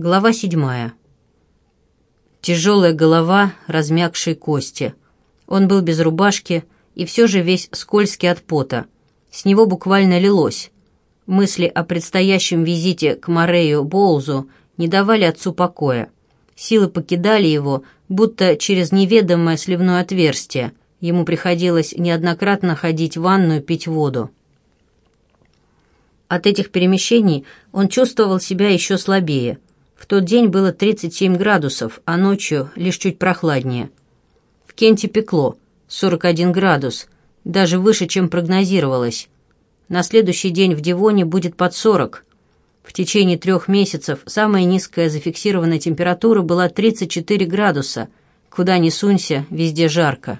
Глава седьмая. Тяжелая голова, размягшие кости. Он был без рубашки и все же весь скользкий от пота. С него буквально лилось. Мысли о предстоящем визите к Морею Боузу не давали отцу покоя. Силы покидали его, будто через неведомое сливное отверстие. Ему приходилось неоднократно ходить в ванную пить воду. От этих перемещений он чувствовал себя еще слабее – в тот день было 37 градусов, а ночью лишь чуть прохладнее. В Кенте пекло, 41 градус, даже выше, чем прогнозировалось. На следующий день в Дивоне будет под 40. В течение трех месяцев самая низкая зафиксированная температура была 34 градуса. Куда ни сунься, везде жарко.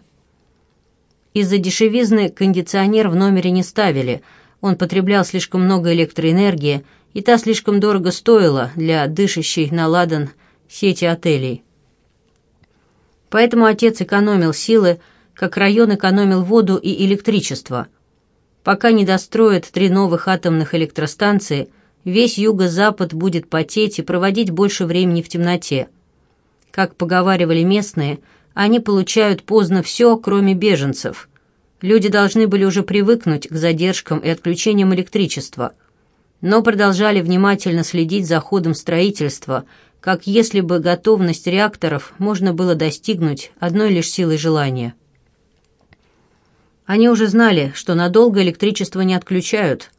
Из-за дешевизны кондиционер в номере не ставили. Он потреблял слишком много электроэнергии – и та слишком дорого стоила для дышащей на ладан сети отелей. Поэтому отец экономил силы, как район экономил воду и электричество. Пока не достроят три новых атомных электростанции, весь юго-запад будет потеть и проводить больше времени в темноте. Как поговаривали местные, они получают поздно все, кроме беженцев. Люди должны были уже привыкнуть к задержкам и отключениям электричества – но продолжали внимательно следить за ходом строительства, как если бы готовность реакторов можно было достигнуть одной лишь силой желания. Они уже знали, что надолго электричество не отключают.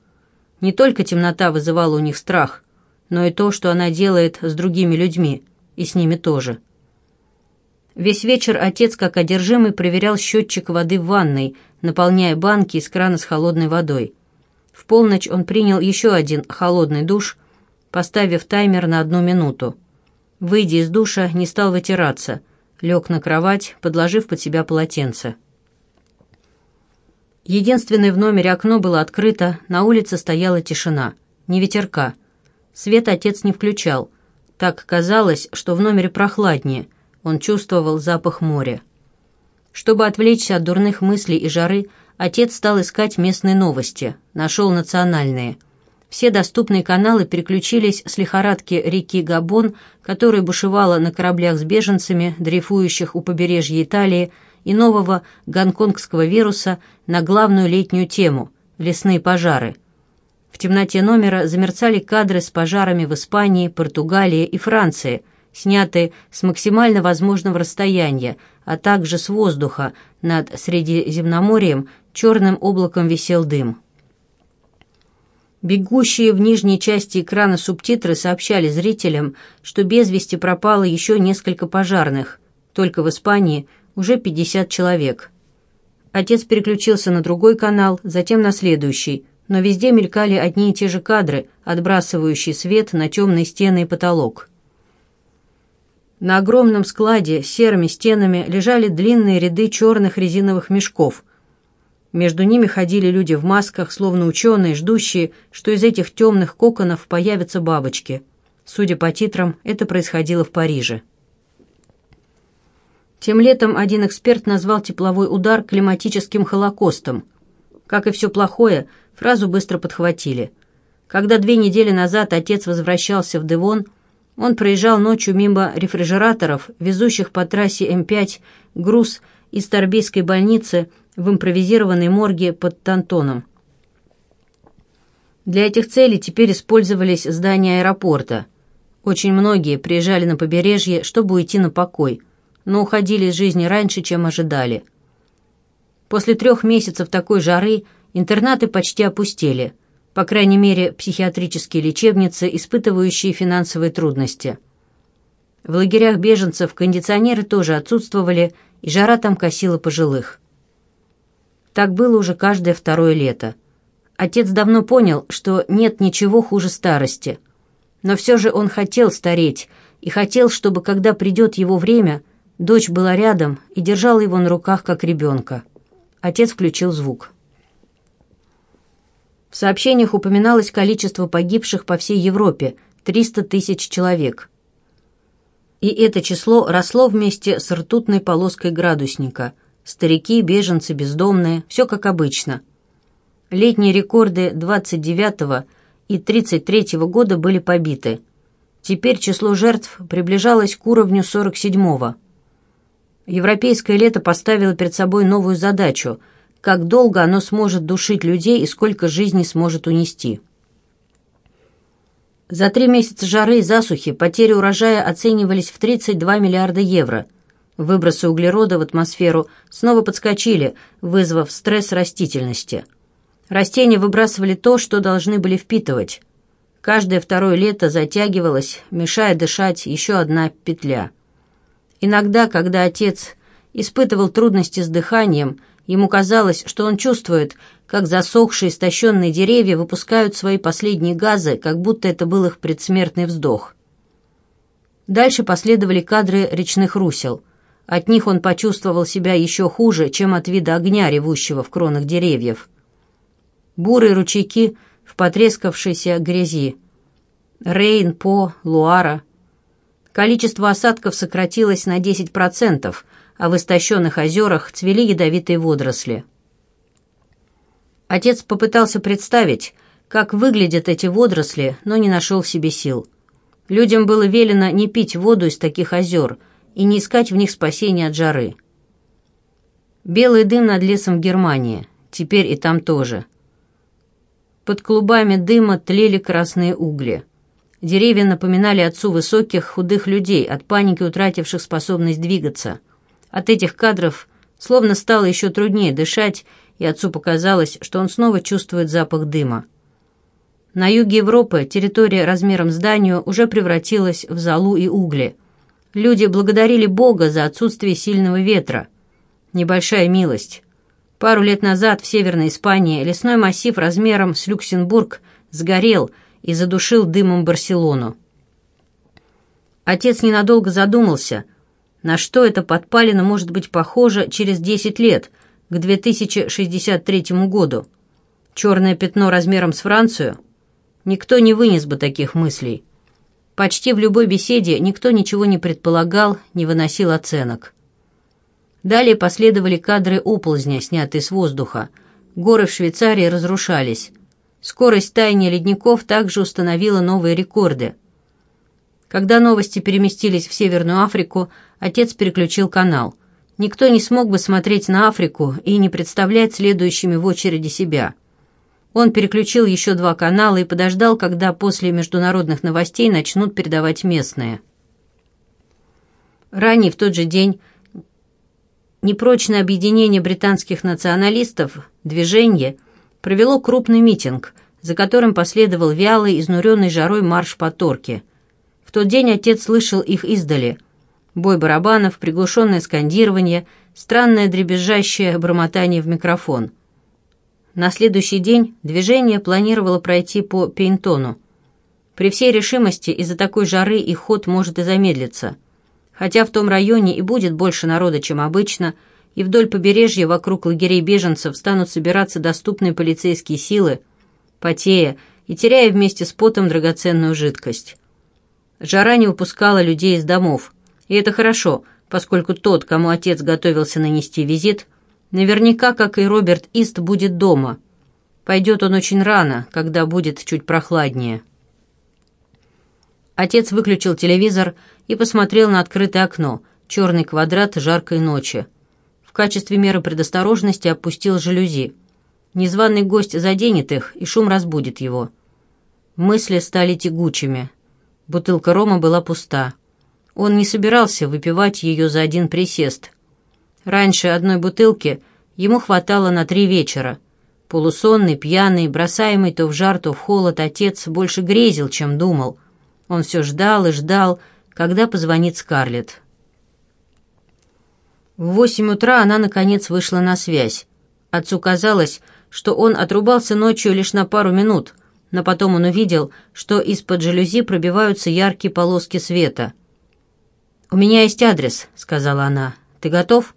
Не только темнота вызывала у них страх, но и то, что она делает с другими людьми, и с ними тоже. Весь вечер отец, как одержимый, проверял счетчик воды в ванной, наполняя банки из крана с холодной водой – в полночь он принял еще один холодный душ, поставив таймер на одну минуту. Выйдя из душа, не стал вытираться, лег на кровать, подложив под себя полотенце. Единственное в номере окно было открыто, на улице стояла тишина, не ветерка. Свет отец не включал. Так казалось, что в номере прохладнее. Он чувствовал запах моря. Чтобы отвлечься от дурных мыслей и жары, отец стал искать местные новости, нашел национальные. Все доступные каналы переключились с лихорадки реки Габон, которая бушевала на кораблях с беженцами, дрейфующих у побережья Италии, и нового гонконгского вируса на главную летнюю тему – лесные пожары. В темноте номера замерцали кадры с пожарами в Испании, Португалии и Франции, снятые с максимально возможного расстояния, а также с воздуха над Средиземноморьем черным облаком висел дым. Бегущие в нижней части экрана субтитры сообщали зрителям, что без вести пропало еще несколько пожарных, только в Испании уже 50 человек. Отец переключился на другой канал, затем на следующий, но везде мелькали одни и те же кадры, отбрасывающие свет на темные стены и потолок. На огромном складе с серыми стенами лежали длинные ряды черных резиновых мешков. Между ними ходили люди в масках, словно ученые, ждущие, что из этих темных коконов появятся бабочки. Судя по титрам, это происходило в Париже. Тем летом один эксперт назвал тепловой удар климатическим холокостом. Как и все плохое, фразу быстро подхватили. Когда две недели назад отец возвращался в Девон – он проезжал ночью мимо рефрижераторов, везущих по трассе М5 груз из Торбейской больницы в импровизированной морге под Тантоном. Для этих целей теперь использовались здания аэропорта. Очень многие приезжали на побережье, чтобы уйти на покой, но уходили из жизни раньше, чем ожидали. После трех месяцев такой жары интернаты почти опустели по крайней мере, психиатрические лечебницы, испытывающие финансовые трудности. В лагерях беженцев кондиционеры тоже отсутствовали, и жара там косила пожилых. Так было уже каждое второе лето. Отец давно понял, что нет ничего хуже старости. Но все же он хотел стареть, и хотел, чтобы, когда придет его время, дочь была рядом и держала его на руках, как ребенка. Отец включил звук. В сообщениях упоминалось количество погибших по всей Европе – 300 тысяч человек. И это число росло вместе с ртутной полоской градусника. Старики, беженцы, бездомные – все как обычно. Летние рекорды 29 и 33 -го года были побиты. Теперь число жертв приближалось к уровню 47 -го. Европейское лето поставило перед собой новую задачу – как долго оно сможет душить людей и сколько жизней сможет унести. За три месяца жары и засухи потери урожая оценивались в 32 миллиарда евро. Выбросы углерода в атмосферу снова подскочили, вызвав стресс растительности. Растения выбрасывали то, что должны были впитывать. Каждое второе лето затягивалось, мешая дышать еще одна петля. Иногда, когда отец испытывал трудности с дыханием, Ему казалось, что он чувствует, как засохшие, истощенные деревья выпускают свои последние газы, как будто это был их предсмертный вздох. Дальше последовали кадры речных русел. От них он почувствовал себя еще хуже, чем от вида огня, ревущего в кронах деревьев. Бурые ручейки в потрескавшейся грязи. Рейн, По, Луара. Количество осадков сократилось на 10%, а в истощенных озерах цвели ядовитые водоросли. Отец попытался представить, как выглядят эти водоросли, но не нашел в себе сил. Людям было велено не пить воду из таких озер и не искать в них спасения от жары. Белый дым над лесом в Германии, теперь и там тоже. Под клубами дыма тлели красные угли. Деревья напоминали отцу высоких, худых людей, от паники утративших способность двигаться – от этих кадров словно стало еще труднее дышать, и отцу показалось, что он снова чувствует запах дыма. На юге Европы территория размером с Данию уже превратилась в золу и угли. Люди благодарили Бога за отсутствие сильного ветра. Небольшая милость. Пару лет назад в Северной Испании лесной массив размером с Люксембург сгорел и задушил дымом Барселону. Отец ненадолго задумался – на что это подпалина может быть похоже через 10 лет, к 2063 году. Черное пятно размером с Францию? Никто не вынес бы таких мыслей. Почти в любой беседе никто ничего не предполагал, не выносил оценок. Далее последовали кадры оползня, снятые с воздуха. Горы в Швейцарии разрушались. Скорость таяния ледников также установила новые рекорды – когда новости переместились в Северную Африку, отец переключил канал. Никто не смог бы смотреть на Африку и не представлять следующими в очереди себя. Он переключил еще два канала и подождал, когда после международных новостей начнут передавать местные. Ранее в тот же день непрочное объединение британских националистов «Движение» провело крупный митинг, за которым последовал вялый, изнуренный жарой марш по Торке – в тот день отец слышал их издали. Бой барабанов, приглушенное скандирование, странное дребезжащее бормотание в микрофон. На следующий день движение планировало пройти по Пейнтону. При всей решимости из-за такой жары их ход может и замедлиться. Хотя в том районе и будет больше народа, чем обычно – и вдоль побережья вокруг лагерей беженцев станут собираться доступные полицейские силы, потея и теряя вместе с потом драгоценную жидкость. Жара не упускала людей из домов. И это хорошо, поскольку тот, кому отец готовился нанести визит, наверняка, как и Роберт Ист, будет дома. Пойдет он очень рано, когда будет чуть прохладнее. Отец выключил телевизор и посмотрел на открытое окно, черный квадрат жаркой ночи. В качестве меры предосторожности опустил жалюзи. Незваный гость заденет их, и шум разбудит его. Мысли стали тягучими. Бутылка рома была пуста. Он не собирался выпивать ее за один присест. Раньше одной бутылки ему хватало на три вечера. Полусонный, пьяный, бросаемый то в жар, то в холод, отец больше грезил, чем думал. Он все ждал и ждал, когда позвонит Скарлетт. В восемь утра она, наконец, вышла на связь. Отцу казалось, что он отрубался ночью лишь на пару минут, но потом он увидел, что из-под жалюзи пробиваются яркие полоски света. «У меня есть адрес», — сказала она. «Ты готов?»